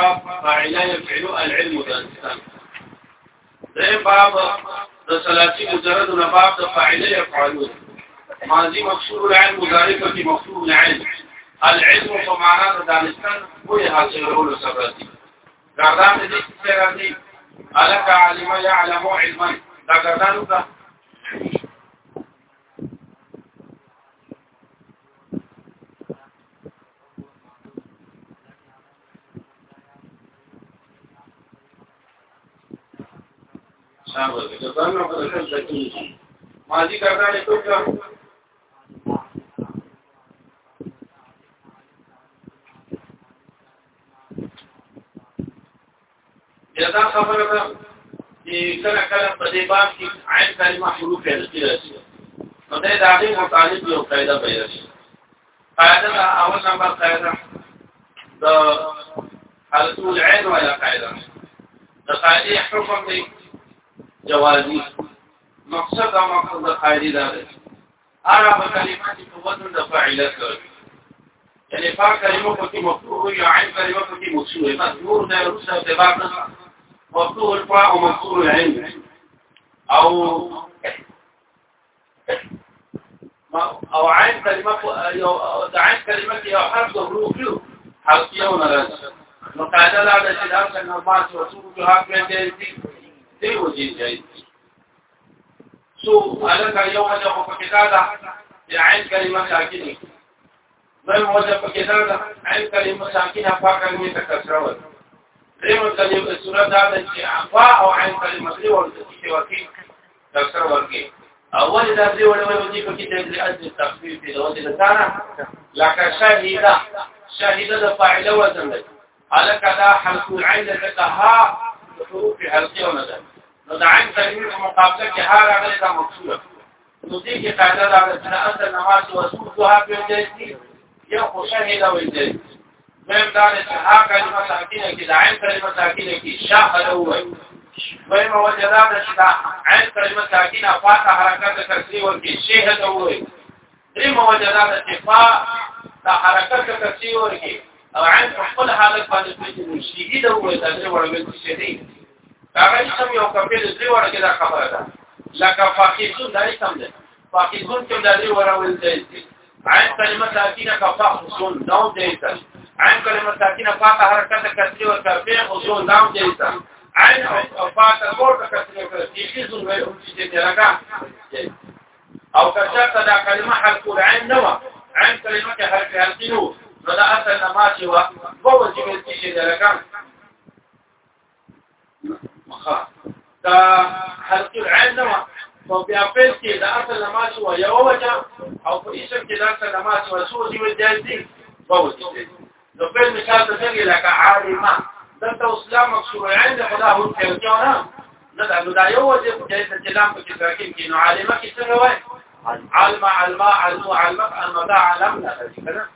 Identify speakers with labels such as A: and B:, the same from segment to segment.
A: باب فاعلان فعلو العلم دانستان دیم باب د صلاتی مجرد نه باب د فاعله يفعلون ماضی مقصور العلم مضارفه في مقصور العلم العلم په معنا د دانستان وې حاصلولو سبب دي ګردان دې څه راځي الک علم يعلم علما دا ګردانو حساب ورکړي دا ځان په دې سره ځکه ماضي کرنا نه ټوکا دا خبره ده چې کله کله په دې باب کې عین کلمه حروف الکی راځي نو دا د هغې مطالب یو قاعده پیدا شي قاعده دا اول نمبر قاعده د حالت العين ولا قاعده د قاعده حکم دی جوازي مقصد او مقصد د قاعده دا دی عرب کلمات په وزن د فاعله کوي یعنی فا کلمه په کې مفعول یا عین کلمه په کې موصول ما نور د روسه د باب مفعول فا او مفعول عین او او عین کلمه یو د عین کلمه کې یو حرف د حروف یو حرف یو نه راځي نو قاعده دا ده چې دا څنګه ما څه وصول په حق باندې دی وجه جایز دي سو الک یو وجه په کې دا د عین کلمه ساکنه مې وجه په کې دا عین کلمه ساکنه پاکه مې تکثر ول دیم کلمه صورت دا ده چې عفا او عین کلمه دی ول چې وکی تکثر ورکی اول دا دی ول ول دي په کې د اصل تخفیف دی ول د ثانه لکه شهیدا شهیدا د فاعل وزن دی الک دا حرف العین لکه ها د حروف حلقي او نظر نو د عین کلمې په مقابله کې هر هغه د مقصود نو دې کې قاعده ده چې نه اصل نماز او اصولها په دې کې یو خوشاله او دې مهم دا چې ها کلمه تاکید کې د عین کلمه تاکید کې شاهد وایي ویم وجه دا ده چې دا عین کلمه تاکید افاته حرکت تکسری ورکی شهد وایي دریم وجه دا ده چې فا دا حرکت تکسری ورکی او عین په خپل حالت باندې پېژني شهید او ولادت ورمن شهید هغه سم یو کپیل دی ورګه دا خبره ده لکه فاقیزون دای سم ده فاقیزون کوم دای ورول دی عین کلمه ساکینه کفاحسون نو دی عین کلمه ساکینه فاقه حرکت کثری او ترفیع حصول نو دی عین او فاقه ورته کثری او ترفیعون ویل چې دې راګه او کچا دا کلمه حرف العين نو عین کلمه حرف العين نو دا اصل نماز یو په وجیبه کې درکان مخه دا حلق العين نو په بیا په کې دا اصل نماز یو یو وجه او په اسم کې دا اصل نماز یو څو دی ول دی په وجیبه نو په مثال ته څنګه لکه عالمه دا توصلا مقصور العين ده خداه الكلام دا نو دا یو وجه چې د کلام په کې راکېم کې نو عالمه کې څنګه وای عالمه علما علمو علمه المدا علمنا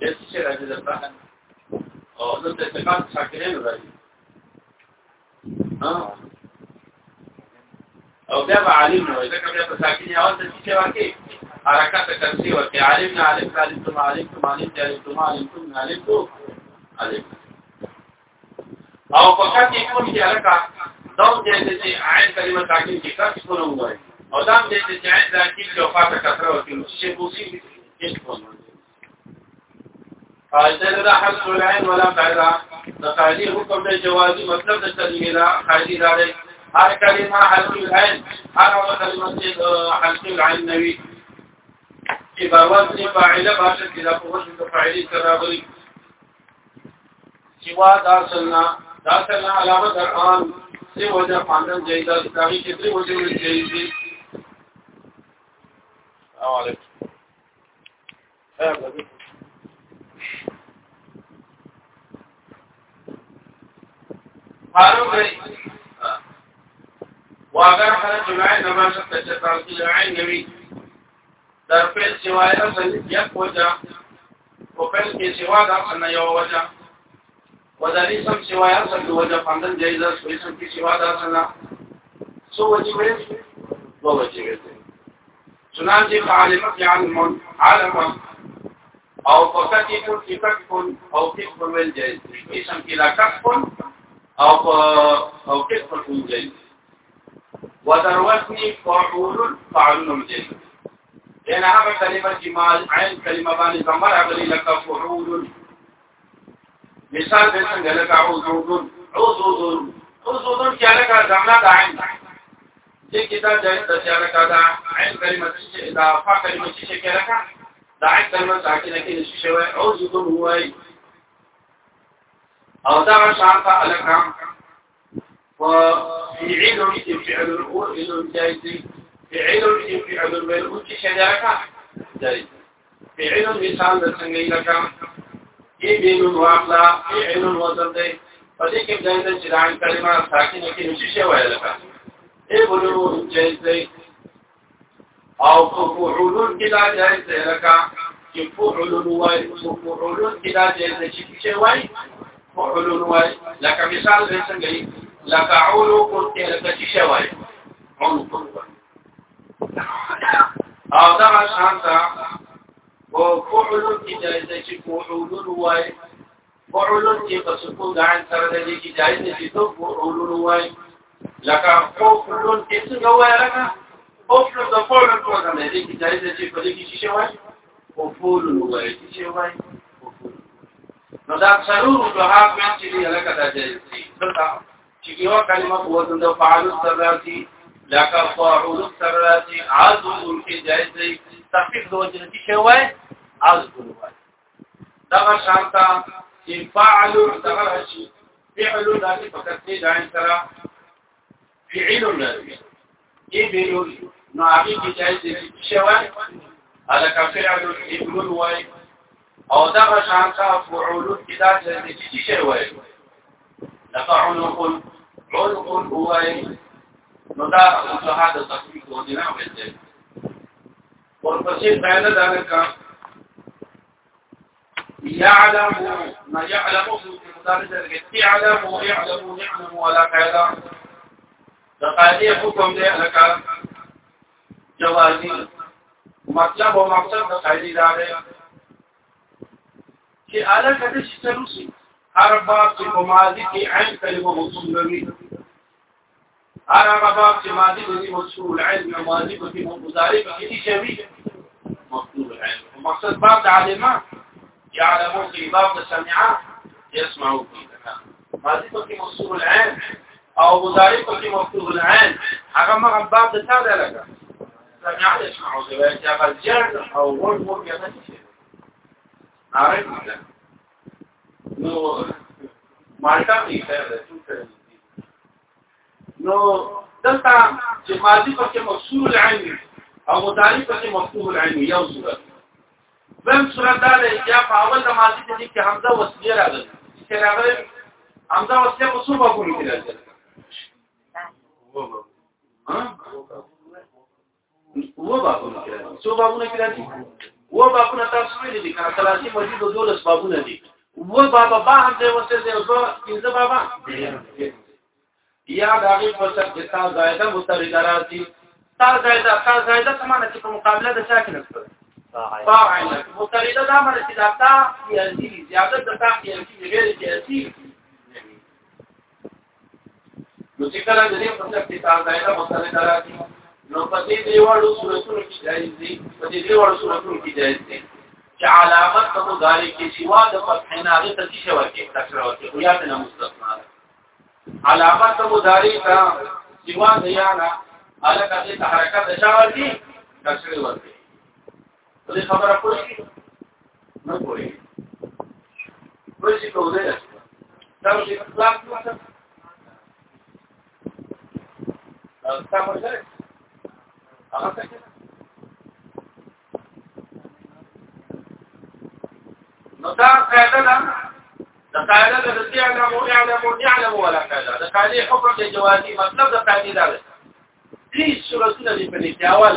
A: elbise verdiler Ağzı tesekat sakine mi verdi? او بیا به عالم نو ځکه بیا په ساکن یاو د څه واکې حرکت تکسی ورته عالم نه عالم عالم تم عالم تم عالم تم عالم تم عالم تم عالم او په کټ کې کوم چې حرکت دوم دې چې عین کلمه ساکن کې کښ کو نه وای او دام دې چې عین ذاتي لوفاته کثره او چې شی بوسی کې کو نه قاعده دا حق العين ولا قاعده دا قاعده حکم د جوازي مطلب د کلمې دا قاعده دا ده هر کلمه حق العين هر کلمه چې حق العين نوي چې باور فاعله باشه چې دا په وجه د فاعلي ترابلي سوا داسلنا داسلنا علامه دران سی وجه پاندن جیدا داوی کتری وجه ولې جیدي السلام علیکم قالوا اي واگر خرج العين ما شك تتعلق العين نبي در فعل سوای اصل یک وجه و فعل کې سوا د اصل یو وجه وذلك سم سوای اصل د وجه فندن جایز است په سم کې سوا د اصل سو وجه وي دو وجه وي
B: چنانچه عالمت
A: علم عالم او فقط يكون في كف او كف ويل جائز اسم كلا كف او په توقيع مفعول جاي وذروتني فعول فعلن مجاي لأن هغه کلمه چې ما عین کلمه باندې زمر غلي لك فعول مثال به څنګه لك عوذون عوذون عوذون چې لك زمنا د عین چې کدا جاي د چې لك دا عین کلمه چې اضافه کلمه چې کې لك دا عین کلمه ساکنه کې شوی عوذون هوای او دا شان ته الکام و فعل کې فعل او فعل جایز دي فعل کې فعل ویل او چې شجاعه جایز فعل مثال د څنګه لکام یہ بین واقلا فعل وزن دی پدې کې جایز چې راځي کلمه ساکن کې نشي شوی لکه ای بولو جایز دی او فعلون کې دا جایز دی لکه چې فعل وای فعلون کې دا جایز چې څه وای وحلول وای لکه مثال به څنګه یې لکه عولو کو ته لکه شیشه وای عولو کو او دا شان دا او فعل کی جایزه چې فعلون وای فعلون کی په سکون د عین سره د دې کی جایزه چې تو فعلون وای لکه فعلون کی څنګه وای لکه فعل د فعل په څنګه د دې کی جایزه چې په دې کی شیشه وای او فعلون وای شیشه وای نو دا ضرور په هغه بیان چې لکه دا جایز دي دلته چې یو کلمه قوتند فعال سرراتی لکه فاعل سرراتی عذل کې جایز دي تخفیف د وجه نتی شی وای عذل وای دا شانتا چې فعل سره شي فعل داسې فقط دې ځان سره فعل لري یې بیرول نو هغه کې جایز دي شی وای الکه فعل ابن وای او دا شان کا فعول کدا چې دې شي وایي تفعلون عنق هوای نو دا صحه د تفصیل ودی نه وایي ورپسې بیان دا کا يعلم ما يعلم في مدارج يعلم ويعلم يعلم ولا قاعده تقاضي حكم دې لك جوازي مطلب او مقصد د قاعده دا چې اعلی کده چې تلوسی هر باب چې په ماضی کې عین کلمه موصول وي هر هغه باب چې ماضی کې موصول عین او ماضی کې مضارع کې شي وي موصول عین مقصد باب د علما يعلمون في باب السمعاء يسمعوا فيه ماضی کې موصول عین او مضارع کې موصول عین هغه مغه باب د تا ده لکه سمعاء يسمعوا ذلك هذا الجر او هو هو يسمع عارف نو مالټا نه ده نو دلته چې ماضي پکې مفصول العلم او مضارع پکې مفصول العلم یو صورت بل صورت دا دی چې په اول د ماضي کې چې حمزه وصلیه راغله چې راغله حمزه وصلیه په صوبه کې راغله وو بابونه کې راځي و بابونه تاسو ویل دي کنه ثلاثي مزید دولس بابونه دي و بابا با هم دې وسه دې او پنځه بابا یا داغي پر سر کې تا زائده مستردارات دي تا زائده تا زائده سمانه چې په مقابله د ساکن سره فاعل مسترده دا معنی چې دا تا یعنی زیادت د تا یعنی غیر جنسی نو چې کله دې په څه کې تا زائده مستردارات دي نو په دې دیوالو سورتونو کې جایز دي په دې دیوالو سورتونو کې جایز دي چې علامت ته مداري کې سوا د فتح نه هغه ته شي ورکه تکرار ورکه خو یا نه مستثنا علامت ته مداري ته سوا د یا نه هغه کې تحرکات د شاور کې تکرار ورکه په دې خبره پوښتنه نه پوهې پوښتنه کوله دا چې خلاص وته تاسو څنګه هغه څنګه نو دا قاعده ده دا قاعده ده چې علم او علم او علم ولا قاعده دا قاعده حکم دی جوازي مطلب دا قاعده ده دې صورتونه دې په دې اول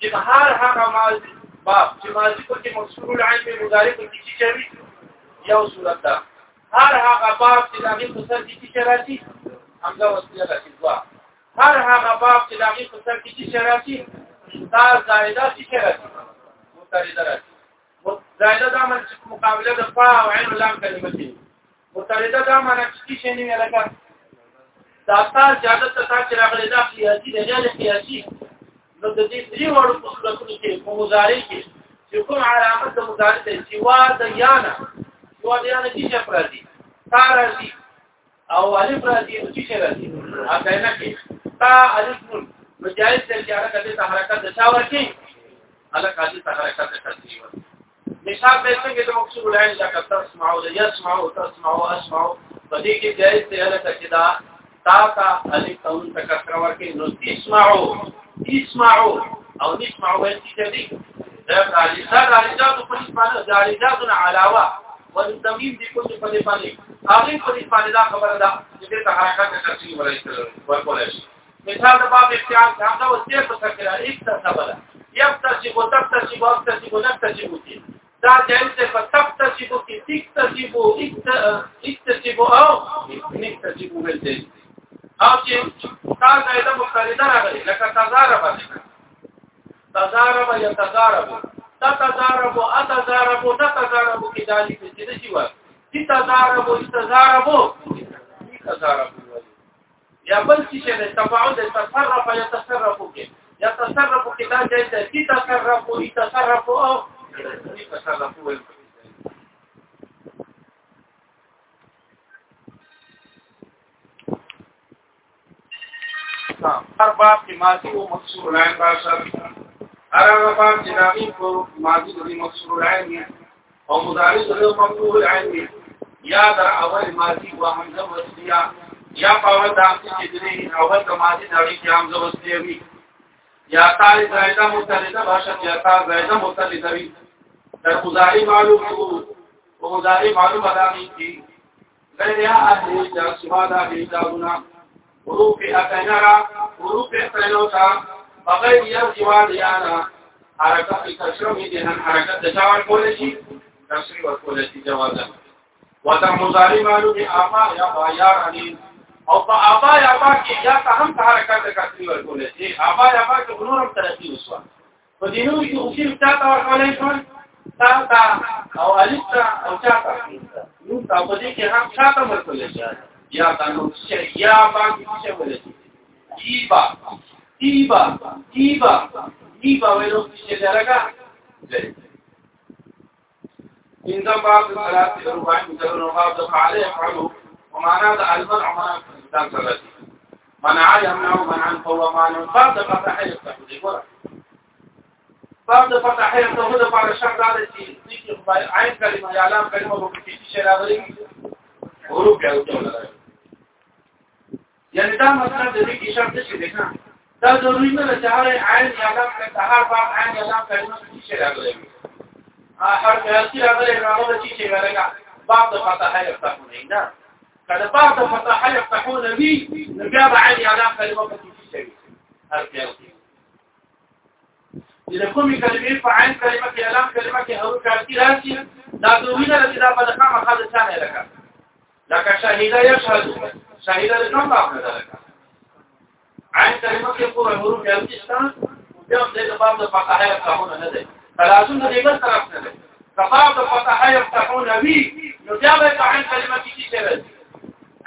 A: چې هر هغه مال باب چې ماضي کو کې مشهور عین مضارع کو کې چې چوي یو صورت ده
B: هر هغه باب
A: چې دا غیر مصدر کې چې راځي همدا وسیله ده هر هغه باب چې دغه په سر کې چې راشي دا زائده چې راشي متریده راشي زائده دا معنی چې مقابله د فا او عین لام کلمه دي متریده دا معنی چې شي نه لکه دا تا زیاده تا چې راغلي دا قیاسي دی نه قیاسي نو د دې درې وړو په صورتونو کې په مضارع کې چې کوم علامت د مضارع ته سیوا د یا نه سیوا د یا نه چې پرځي تا راځي او الف راځي چې راځي هغه نه کې تا الاسم نو جائز دی چې هغه کله حرکت د شاور کې هغه کله حرکت د تسلیو نشاب به څنګه د مقصود العين دا کثر اسمعوا د يسمعوا تسمعوا اسمعوا په دې کې جائز دی هغه چې دا تا تا الف تون تکثر ورکې نو اسمعوا اسمعوا او نسمعوا چې دې دا قاعده دا قاعده په اسمانه دا قاعده علاوه والتميم دي کوم په دې باندې هغه په دې باندې دا خبره ده چې د حرکت تفصیل ورته ورکول شي مثال د باب اختیار کې هغه وسیه په تکرار ایک څه خبره یو ترتیب او ترتیب او ترتیب او ترتیب دي دا جایز ده په تک ترتیب کې تک ترتیب او ایک ترتیب او نیک ترتیب ول دي او چې تا زیاده مختلفه راغلي لکه تزارب تزارب یا تزارب تتزارب او اتزارب او تتزارب کې دالي کې څه شي و تتزارب او تزارب تزارب یا بل څه چې تفاعل د تصرف یا تصرف کې یا تصرف کې دا ځای ته چې تصرف او تصرف او تصرف وایي هر باب کې ماضي او مکسور العين راځي هر هغه باب چې نامي په ماضي د مکسور العين او مضارع د مکسور العين یا در اول ماضي او همزه وصليه یا پاور دامتی چیزنی اول کمازی داری کی عام زبستی وی یا تاری زائدہ متعلیدہ باشد یا تار زائدہ متعلیدہ وی در مزاری معلوم بود و مزاری معلوم ادامی کی غیر یا اہلی جا سوادا بی دارونا حروف اتنرا حروف اتنوتا بغیر یا زیواد یانا حرکت کشرمی دینن حرکت دجاور کولشی تشریف کولشی جوازا و در مزاری معلوم آفا یا بایار علیم او په ابا یا با کې یا ته هم ته حرکت وکړي ورکول شي ابا یا با کې نورم ترقی وسوه په دینو کې اصول تا ته ورکولای شو تا تا او الکتا او چا تا نو تا په دې کې هم چا ته ورکول شي یا تا نو شي یا با کې څه ولې ایبا ایبا ایبا ایبا ورو چې درګه انځم باب صلات الروحان مجرد باب د قاله ومعنى هذا المنع ومعناه الإنسان ثلاثة منع يمنع منعا فهو معنى فرد فتح يفتح فرد فتح يفتح د پاره شرط دا دی چې عین کلمه یا لام کلمه په کې شي راغلي دا مطلب دی چې شرط شي دی دا ضروري نه چې هر عین یا لام کلمه د هر عین یا لام کلمه په کې شي راغلي هر کله چې راغلي راغلي چې راغلي باب د فتح يفتح نه kada بعض da يفتحون لي bi nabiya على ali ala في fi هذا إذا كم كلمة فعين كلمة كلام كلمة هو كارتي راسي لا تؤمن الذي لا بدك ما خالد سامع لك لك شهيد يشهد شهيد لكم ما خالد لك عين كلمة يقول هو كارتي استان وبيوم ذي بعض الفتحة يفتحون هذا فلازم ذي بس طرف نبي فباب يفتحون بي نجابة عن كلمة كي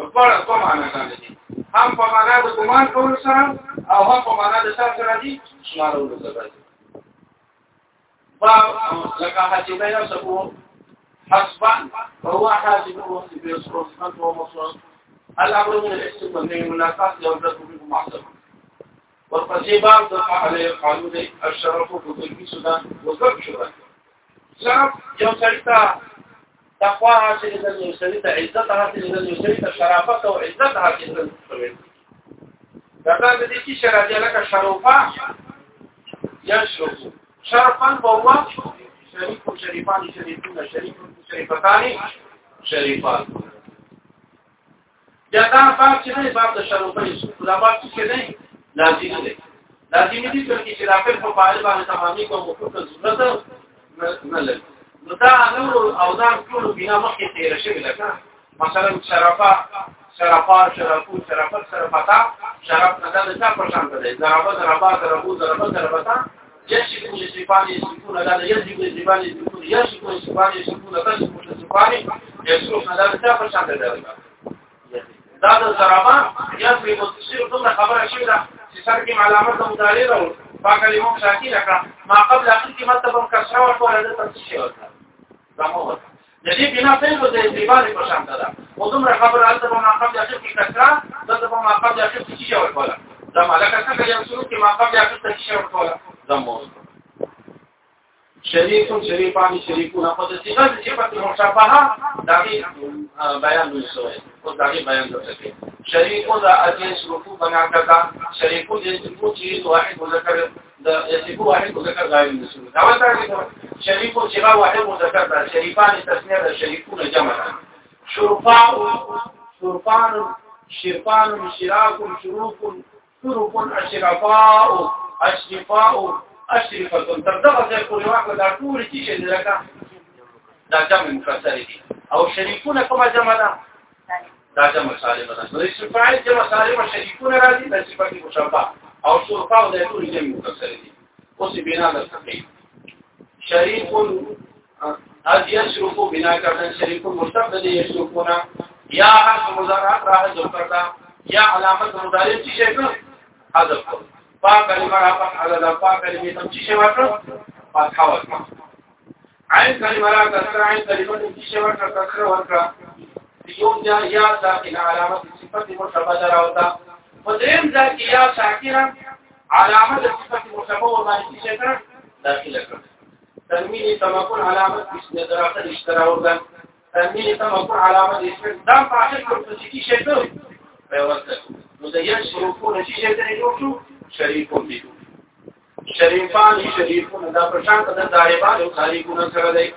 A: په پړ په معنا باندې هم په معنا د ګمان کول سره او هم په معنا د شرط سره دي شمارول سره با لکه حجبین سبو حسبا فهو حاجبه في بيسروسنا ومصر الامر من الاستمام من ملاقات يوجد به معصب والقصي بعض دفع عليه قانون الشرف وكتل في السودان وكتل شرف شرف يوم سرطة تقوا حاصل کړل یو سړي ته عزت حاصل کړل یو سړي ته شرافت او عزت حاصل کړل دا د دې چې شرافت لکه شرافه یا شرف شرفان بوا شریف او شریفان شریفون شریف او شریفتان شریفان یا دا باب چې نه باب د شرافه دا باب چې نه لازمي دی لازمي دي چې شرافت په پایله باندې تمامي کوم څه ضرورت نه لري نو دا نور او دا ټول بنا مخې تیر شوی لکه مثلا شرفا شرفا شرفو شرفت شرفتا شرف نه دا څه پر شان ده ضربه ضربه ضربو ضربه ضربتا يشكو لسفان يسكون هذا يجب لسفان يسكون يشكو لسفان يسكون هذا يسكو لسفان يسكون هذا څه پر شان ده دا د ضربه یا په متصل کومه خبره شوی ده چې سر کې علامات مطالعه راو پاک کلمو شاکی لکه ما قبل اخر کې مطلب هم کسره ورته د تفصیل شوی سمو د دې بنا څنګه د دیوالې په شان ده او دومره خبره البته په ماقام د اخر کې تکرار دلته په ماقام د اخر کې یو کوله دا مالک څنګه یو شروع کې ماقام د اخر کې یو کوله زمو شریکون شریفانی شریکون په دې څنګه چې په مشابهه دا بیان وشوي اوس دا بیان وکړي شریکو دا اجنس رکوع بنا کړه شریکو دې کو چې واحد مذکر دا یسکو واحد مذکر غایب نشو دا وتا شریکو چې واحد مذکر دا شریکان تسنیه دا شریکونه جمع شرفاء شرفان شرفان شراك شروق شروق اشرفاء اشرفاء اشرفه تر دغه ځای پورې واکړه دا ټول چې لکه دا جمع مفسر دي او شریکونه کومه جمع ده دا جمع سالمه ده نو چې فاعل جمع سالمه شریکونه راځي د صفه مشابه او شرفا د ټول جمع متصل دي اوس بنا د صفه شریک از یشرف بنا کردن شریک مشتق د یشرفونه یا حرف مضارعات راه جو کرتا یا علامت مضارع چې شي حذف کړو پا کلمه را په حالا پا کلمه تم چې شي وکړو پاتھا وکړو عین کلمه را کسر عین کلمه تم چې شي وکړو کسر وکړو دیوم جا یا ساکن علامت صفت مشبه دراوتا و درم جا کی یا ساکن علامت صفت مشبه و مانیسی شکر داخل کرد تنمین تمکن علامت بسن دراوتا اشتراوتا تنمین تمکن علامت اسمت دام پاکر کرتسی کی شکر بیوستا نو دا یش شروفون چی شکر ایلوشو شریفون بیدو شریفانی شریفون دا پرشان قدر داربان و خاریکون سره دی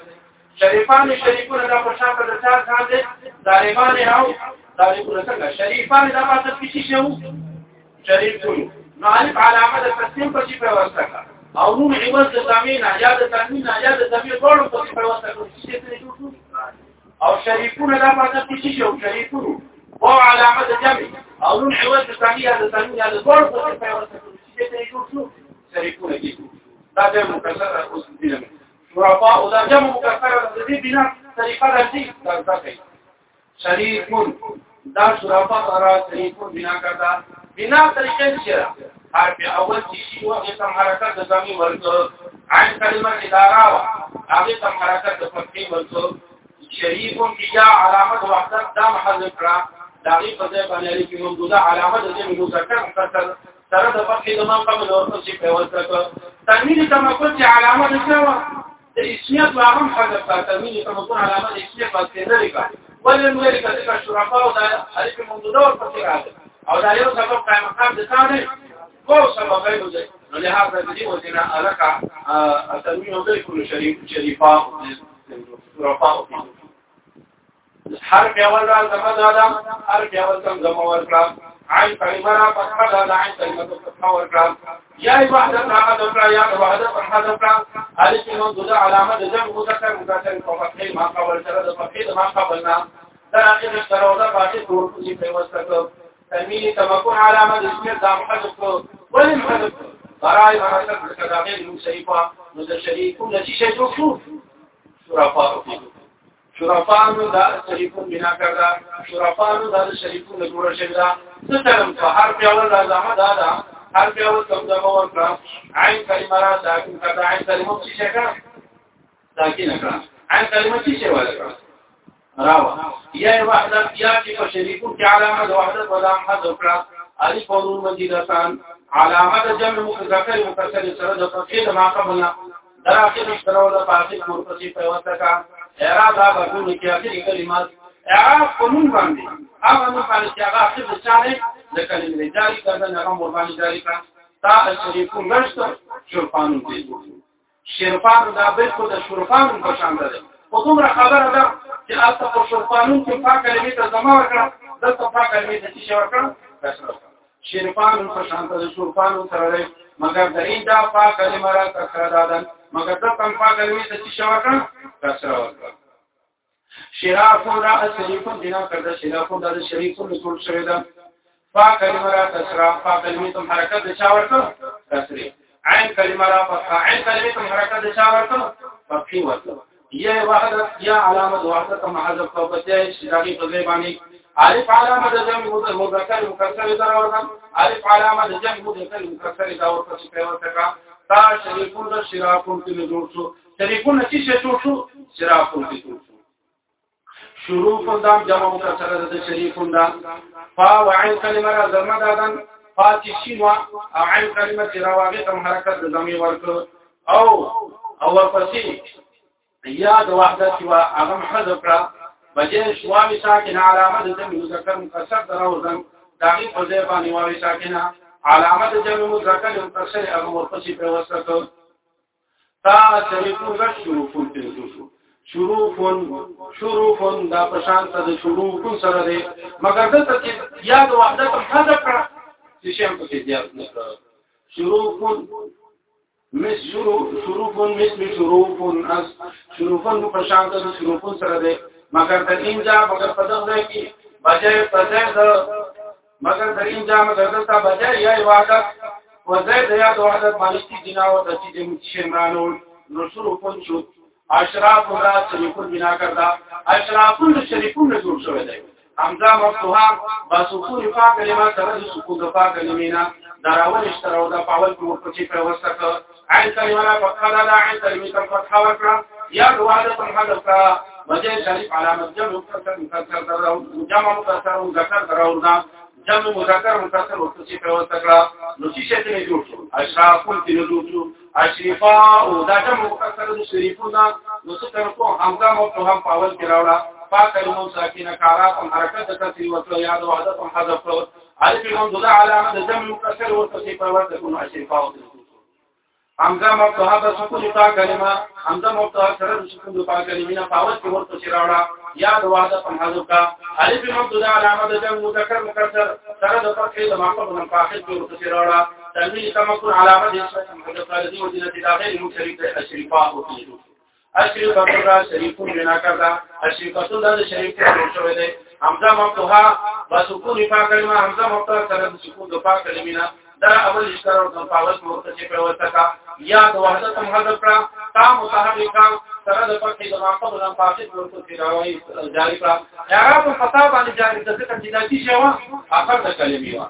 A: شریفان شریفونه دا په شاته د چار ځان دي دایمان او دایونه څنګه شریفان دا ماته کیږي شو شریفونه نو الف علامه د تقسیم په شی په واسطه او نو عوض د زمين آزاد تنوین آزاد زمين ټول په شی په واسطه کیږي او شریفونه دا ماته کیږي شو شریفونه او علامه د جمع او نو عوض د ثانیه د تنوین آزاد ټول په شی په واسطه کیږي شریفونه کیږي دا به مکرر اوس دي شرفاء او دا جمع مکفره د دې بنا طریقه راځي دا ځکه شریفون دا شرفاء سره شریفون بنا کړه بنا طریقې سره حرف اول چې یو اسم حرکت د ځامي ورته عین کلمه اداره وا هغه تم حرکت د فقې ورته شریفون بیا علامه وحدت دا محل کړه داغي په ځای باندې لري چې موجوده علامه د دې مذکر مفصل سره د فقې د مقام ورته چې په ورته تنوین تمکن چې علامه نشو د اسمیت واغم حذف کا تمین تمدن علامه د اسمیت واسطه نه لګا ولن ویل کته کا شرفا او د حریف منذور پر کې او دا یو سبب قائم مقام د ثاني کو سبب غیر دی نو له هغه د دې وزنا الکا تمین او د کل شریف شریفا شرفا حرف اول را زمد آدم حرف اول تم زمو ورکړه عن كلمة فحدث عن كلمة تتحول كلام يا وحدة حدث يا وحدة حدث عليك منذ ذا علامة جمع مذكر مذكر وفتحي ما قبل شرد فتحي ما قبلنا تراخي اشتروا ذا فاتح ورقصي في وسطك تميني تمكن علامة اسمير دام حدث ولم حدث برای مراتب مستداخل المشريفة مدى الشريكون نتيجة شو شرفاء فيكم شرفانو دا شریفون بنا کرده شرفانو دا شریفون لگوره شده سترم فا هر پیول لازمه دادا هر پیول کمزمه ورکرا عین کلمه را ساکن کرده عین کلمه چی شکر ساکن اکرا عین کلمه چی شوال اکرا
B: راوه یا
A: وحدت یا چی پا شریفون کی علامه دا وحدت ودام حض اکرا علی فورون مجیدتان علامه دا جمع مکذکر مکسر سرد فقید ما قبلنا در آخر اشتراو دا فاقید مرکسی پیوستکا اعراب هغه کوم کې اخري کلمات اعراب قانون باندې هغه نو باندې چې هغه خپل چاره د کلمې جاری کړه هغه مور باندې جاری کړه تا شریکو نشته شرفانو دي شرفانو دا بالکل د شرفانو په شان ده خو دومره خبره ده چې تاسو په شرفانو کې پاک کلمې ته زما ورکړه دلته پاک کلمې ته چې ورکړه شرفان فشانت د شرفان سره لري مگر د این دا پا کلمه را تکرار دادن مگر د کم پا کلمه ته چې شوا کړ تکرار وکړ شرافون را شریفون دینا کرده شرافون دا شریفون نزول شوی دا فا کلمه را تسرا فا کلمه تم حرکت دچا ورکا تسری عین کلمه را فتحا عین کلمه تم حرکت دچا ورکا فتحی ورکا یہ وحدت یا علامت وحدت محضب قوبت ہے شداغی قضیبانی عارف علامه د جمع مذکر مکسر دا ورته عارف علامه د جمع مذکر مکسر دا ورته چې په ورته تا شریکون د شراکون کې جوړ شو شریکون چې څه جوړ شو شراکون کې جوړ شو شروع فندام جمع مکسر د شریکون دا فا وعن کلمه را زما دادن فاتشین و او عن کلمه چې راوغه تم حرکت د زمي ورکو او او پسې یاد وحدت و اغم حذف مجه شواوی ساکنه علامه د جمع مذکر مقصر دراوزن داغی په ځای باندې واوی ساکنه علامه د جمع مذکر مقصر هغه ورپسې په وسط ته تا شریفو شروع کوته شو شروفون شروفون دا پرشان سره شروفون سره دی مگر دته کې یاد وحدت حدا کړ چې شم په دې یاد نه کړ شروفون مس شروف شروفون مس شروفون اس شروفون پرشان سره شروفون سره دی مگر د اینجا مگر په دغه کې بجای بجای د مگر د اینجا مگر دلته بجای یا عبادت
B: وزید یا د وحدت
A: مالشتي جناو د چې مشمانو رسول پونچو اشراف را شریفون بنا کردا اشرافون شریفون جوړ شوی دی حمزه مفتوحا با سکون فا کلمه سره د سکون فا کلمینا دراول اشتراو دا پاول په ورپچی په وسط عین کلمه فتحه دا عین کلمه فتحه وکړه یا د وحدت په حل وکړه وجه شریف علامت جمع مکسر مکسر در راو جمع مکسر مکسر در راو دا جمع مکسر مکسر وقت سی پیوست کرا نو چی شیطه می جوڑ شو اشرافون تی نجوڑ شو اشریفاو دا جمع مکسر دو شریفون دا نو سی ترکو همگام و پروهم پاول کی راوڑا پاک علمون ساکین کاراتم حرکت تسری وطلو یاد و عدتم حضب کرو عرفی هم دو دا علامت جمع مکسر وقت سی پیوست کنو اشرفاو دو حمزه مفتوحه د سکون تا کلمه حمزه مفتوحه سره د سکون تا کلمه نه پاوت کې ورته شراوړه یا د واده په حاضر کا الف مفتوحه علامه د جمع مذکر مکرر سره د فتح د ماقه په نفاخ کې ورته شراوړه تنوین تمکن علامه د حمزه قالدی او د داخل مشرک الشریفات او کیدو اشریفات را شریفون بنا کردا اشریفات د شریف ته شوې ده حمزه مفتوحه د سکون تا کلمه حمزه مفتوحه سره د سکون تا کلمه دا اول اشکار او تفاوت مرتجه پر وتکا یا د وحدت مهذب را تا متحرکا سره د پخې د ماقب د فاسد ورته تیراوي جاری را اعراب الخطاب باندې جاری د څه چې دایي شوا اخر د کلمې وا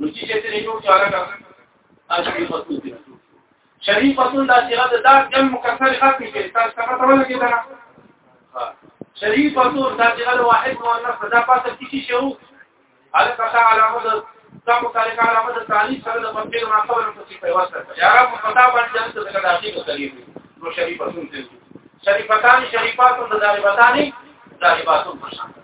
A: نو چې چې نه یو چاره کا اشبی فصل دي شریف فصل دا چې دا د جمع مکسر ختم کې تاسو څنګه تول کې دا شریف فصل دا چې واحد مؤنث دا پاتې شي شو على قطع علامه دا مقاله کار عمل ثاني سره د مخکې ما خبر په څه پیوا سره یا رب مخدا باندې جنت د داخلي کلیو نو شریفتون ته شریفتان شریفاتون د داربتانی دارباتون پر شان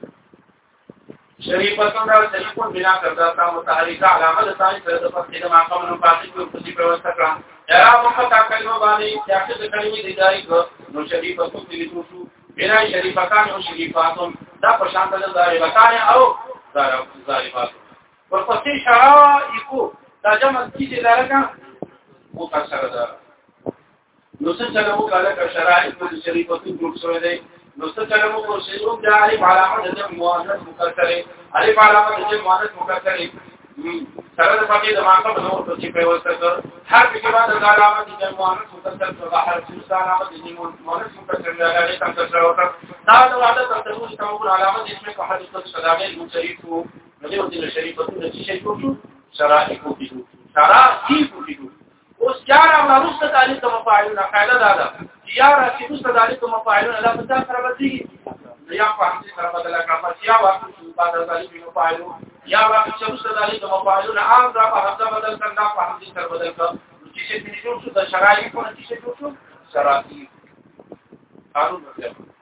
A: شریفتون را شریفون بنا کردا تا متحرکه علامه ثاني سره د مخکې ما خبر نو پاتې په څه پیوا سره یا رب مخدا کلمه باندې چې د کلمې د دایې نو شریفتون دې توسو بنا شریفتان او شریفاتون دا پر شان د داربتانی او دارباتون ورپسې شرائکو دا جمع کیږي دا لکه مفسره ده نو څه چلو کاله کا شرائک د شریفه ګروپ سره دی نو څه چلو کو شیوب د علی علامه د مؤنث مکسره علی علامه د مؤنث مکسره سره د پاتې د ماقام نو څه چې په وسته کر هر کې باندې د علامه د مؤنث مکسره په هر څه علامه د مؤنث مکسره د علی تم سره وکړه دا د عادت تر څو چې کوم علامه د اسمه په حدیث صدامه مشریف وو نو یو دین شریفتونه چې شي کوو شرایط کوو شرایط کوو اوس یارا مروس تعالی ته مفاعلونه قاعده دا ده یارا چې موږ تعالی ته مفاعلونه لا پتا سره بدلېږي یا فاحصي سره بدلا کړه یا وخت چې بعد تعالی په مفاعلو یا وخت چې موږ تعالی ته مفاعلونه عام را په حدا بدل کړه فاحصي سره بدل کړه چې څه پېژنو شو د شرایط کوو چې څه کوو شرایط قانون مطلب